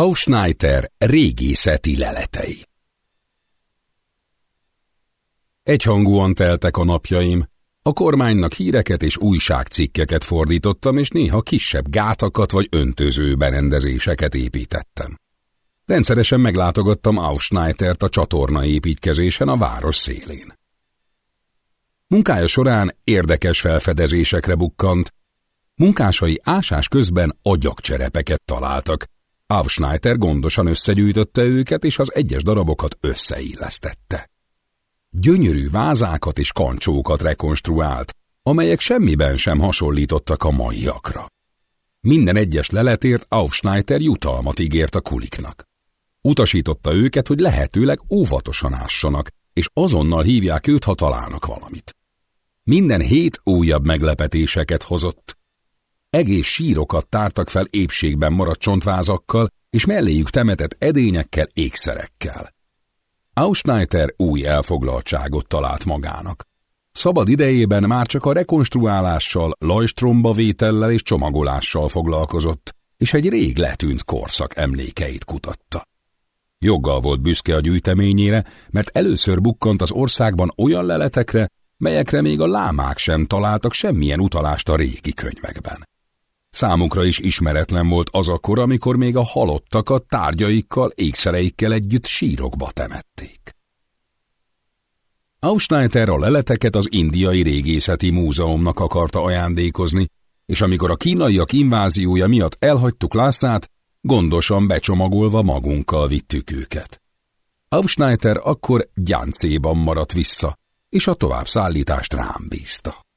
Aufschneiter régészeti leletei Egyhangúan teltek a napjaim, a kormánynak híreket és újságcikkeket fordítottam, és néha kisebb gátakat vagy öntöző berendezéseket építettem. Rendszeresen meglátogattam Aufschneitert a csatorna építkezésen a város szélén. Munkája során érdekes felfedezésekre bukkant, munkásai ásás közben agyagcserepeket találtak, Aufschneiter gondosan összegyűjtötte őket, és az egyes darabokat összeillesztette. Gyönyörű vázákat és kancsókat rekonstruált, amelyek semmiben sem hasonlítottak a maiakra. Minden egyes leletért Aufschneiter jutalmat ígért a kuliknak. Utasította őket, hogy lehetőleg óvatosan ássanak, és azonnal hívják őt, ha találnak valamit. Minden hét újabb meglepetéseket hozott, egész sírokat tártak fel épségben maradt csontvázakkal, és melléjük temetett edényekkel, ékszerekkel. Ausschneiter új elfoglaltságot talált magának. Szabad idejében már csak a rekonstruálással, lajstromba vétellel és csomagolással foglalkozott, és egy rég letűnt korszak emlékeit kutatta. Joggal volt büszke a gyűjteményére, mert először bukkant az országban olyan leletekre, melyekre még a lámák sem találtak semmilyen utalást a régi könyvekben. Számukra is ismeretlen volt az a kor, amikor még a halottakat tárgyaikkal, ékszereikkel együtt sírokba temették. Ausschneiter a leleteket az Indiai Régészeti Múzeumnak akarta ajándékozni, és amikor a kínaiak inváziója miatt elhagytuk Lászát, gondosan becsomagolva magunkkal vittük őket. Ausschneiter akkor gyáncéban maradt vissza, és a továbbszállítást rám bízta.